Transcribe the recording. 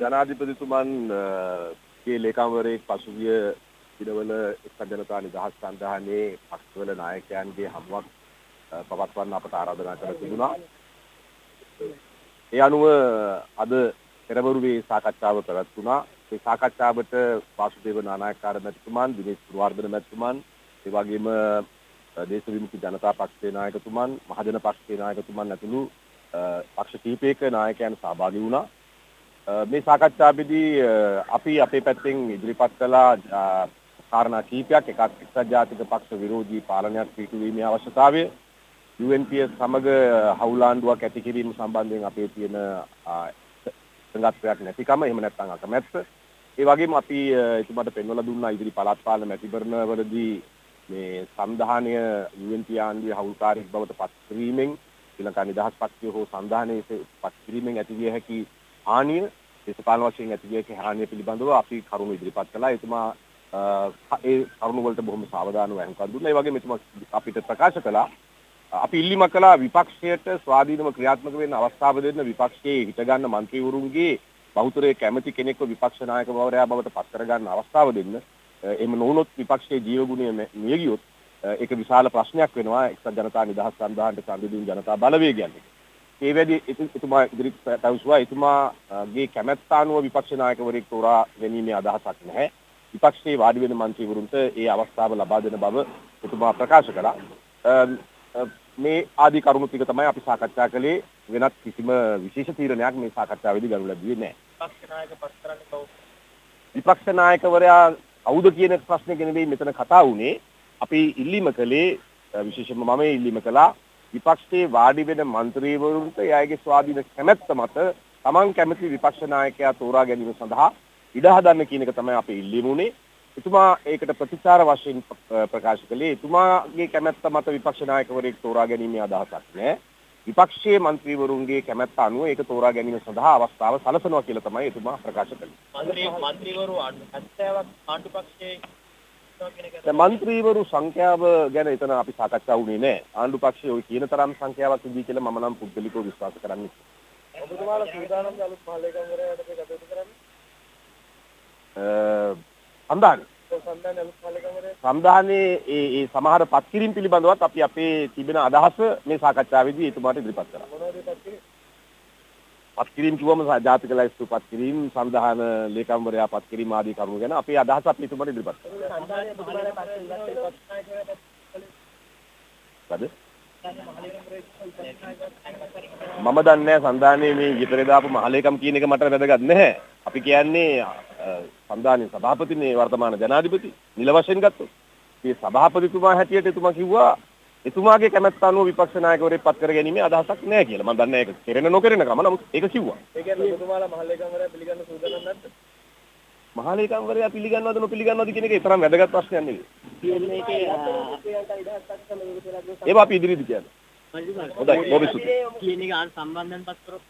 ජනාධිපතිතුමන් ගේ ලේකම්වරයෙක් පසුගිය දිනවල එක්සත් ජනතා නිදහස් සන්ධානයේ පක්ෂවල නායකයන්ගේ හමුවක් පවත්වන්න අපට ආරාධනා කර තිබුණා. ඒ අනුව අද පෙරවරුවේ සාකච්ඡාව පැවැත්වුණා. ඒ සාකච්ඡාවට වාසුදේව නානායක්කාර මැතිතුමන්, දිනේෂ් පුරවර්ධන මැතිතුමන්, ඒ වගේම දේශ විමුක්ති ජනතා පක්ෂයේ නායකතුමන්, මහජන පක්ෂයේ නායකතුමන් ඇතුළු පක්ෂ කීපයක නායකයන් සහභාගී වුණා. මේ සාකච්ඡාවේදී අපි අපේ පැත්තෙන් ඉදිරිපත් කළා කාරණා කීපයක්. එකක් එක්සත් ජාතික පක්ෂ විරෝධී පාලනයක් පිටුවීමේ අවශ්‍යතාවය. UNPS සමග හවුලාණ්ඩුවක් ඇති කිරීම සම්බන්ධයෙන් අපේ තියෙන සංගතයක් නැතිකම එහෙම නැත්නම් අකමැත්ත. ඒ වගේම අපි එතුමාට පෙන්වලා දුන්නා ඉදිරි පළාත් පාලන මැතිවරණවලදී මේ සංධානය UNP ආණ්ඩුවේ හවුල්කාරයෙක් බවට පත් කිරීමෙන් ශ්‍රී ලංකා නිදහස් පක්ෂය හෝ සංධානයේ පත් කිරීමෙන් ඇතිවිය හැකි හානිය දේශපාලන වශයෙන් ඇති ගිය හානිය පිළිබඳව අපි කරුණු ඉදිරිපත් කළා. එතුමා ඒ කරුණු වලට බොහොම සාවධානව වහුම්කන් දුන්නා. ඒ වගේම එතුමා අපිට ප්‍රකාශ කළා අපි ඉල්ලීම කළා විපක්ෂයට ස්වාධීනව ක්‍රියාත්මක වෙන්න අවස්ථාව දෙන්න විපක්ෂයේ හිටගන්න മന്ത്രിවරුන්ගේ බහුතරයේ කැමැති කෙනෙක්ව විපක්ෂ නායකවරයා බවට පත් කරගන්න අවස්ථාව දෙන්න. එහෙම නොවුනොත් විපක්ෂයේ ජීවගුණය මිය ගියොත් ඒක විශාල ප්‍රශ්නයක් වෙනවා එක්සත් ජනතා නිදහස් සන්ධානයේ සංවිධානය ජනතා බලවේගයන් එක. ඒ වැඩි එතුමා ඉදිරි පැවසුවා එතුමාගේ කැමැත්ත අනුව විපක්ෂ නායකවරයෙක් තෝරා ගැනීමේ අදහසක් නැහැ. විපක්ෂයේ වාඩි වෙන മന്ത്രിවරුන්ට ඒ අවස්ථාව ලබා දෙන බව එතුමා ප්‍රකාශ කළා. මේ ආදී කරුණු ටික තමයි අපි සාකච්ඡා කළේ වෙනත් කිසිම විශේෂ තීරණයක් මේ සාකච්ඡාවේදී ගනු ලැබුවේ නැහැ. විපක්ෂ නායකවරයා කවුද කියන ප්‍රශ්නේ ගැන මෙතන කතා වුණේ. අපි ඉල්ලීම කළේ විශේෂයෙන්ම මම ඉල්ලීම කළා විපක්ෂයේ වාඩි වෙන മന്ത്രിවරුන්ට එයාගේ ස්වාධීන කැමැත්ත මත Taman කැමති විපක්ෂ නායකයා තෝරා ගැනීම සඳහා ඉඩ හදන්න කියන එක තමයි අපි ඉල්ලීමුනේ. එතුමා ඒකට ප්‍රතිචාර වශයෙන් ප්‍රකාශ කළේ එතුමාගේ කැමැත්ත මත විපක්ෂ නායකවරයෙක් තෝරා ගැනීමේ අදහසක් නෑ. විපක්ෂයේ മന്ത്രിවරුන්ගේ කැමැත්ත අනුව ඒක තෝරා ගැනීම සඳහා අවස්ථාව සලසනවා කියලා තමයි එතුමා ප්‍රකාශ කළේ. മന്ത്രി മന്ത്രിවරු 70ක් ආණ්ඩු පක්ෂයේ මන්ත්‍රීවරු සංඛ්‍යාව ගැන එතන අපි සාකච්ඡා වුණේ නැහැ. ආණ්ඩු පක්ෂයේ ওই කියන තරම් සංඛ්‍යාවක් ඉදී කියලා මම නම් පුද්ගලිකව විශ්වාස කරන්නේ. ඔබතුමාලා සූදානම්ද අලුත් මහලේකම්වරයාට මේ කටයුතු කරන්න? අ සම්දානි. සම්දානි අලුත් මහලේකම්වරයා. සම්දානයේ ඒ ඒ සමහර පත්කිරීම් පිළිබඳවත් අපි අපේ තිබෙන අදහස මේ සාකච්ඡාවේදී එතුමාට ඉදිරිපත් කරා. මොනවද පත්කිරේ? පත්කිරීම් කිව්වම ජාතික ලයිස්තු පත්කිරීම් සංවිධාන ලේකම්වරයා පත්කිරීම් ආදී කරුණු ගැන අපේ අදහස අපි එතුමාට ඉදිරිපත් කරා. සම්දානයේ පුදුමාලේ පස්සේ ඉවත් හරිද? මම දන්නේ සංධානයේ මේ ඊතරේ දාපු මහලේකම් කියන එක මට වැදගත් නැහැ. අපි කියන්නේ සංධානයේ සභාපතිනේ වර්තමාන ජනාධිපති නිල වශයෙන් ගත්තොත්. මේ සභාපතිතුමා හැටියට එතුමා කිව්වා එතුමාගේ කැමැත්ත අනුව විපක්ෂ නායකවරයෙක් පත් කර ගැනීමේ අදහසක් නැහැ කියලා. මම දන්නේ ඒක කෙරෙන නොකරන කම නමුත් ඒක කිව්වා. ඒ කියන්නේ ඔබතුමාලා මහලේකම්වරයා පිළිගන්න සූදානම් නැද්ද? මහලේකම්වරයා පිළිගන්නවද නොපිළිගන්නවද කියන එක තරම් වැදගත් ප්‍රශ්නයක් නෙවෙයි. කියන්නේ ඒකේ ඒවා අපි ඉදිරියේදී කියන්නේ. හොඳයි ස්තුතියි. කියන එක සම්බන්ධයෙන් පත් කරොත්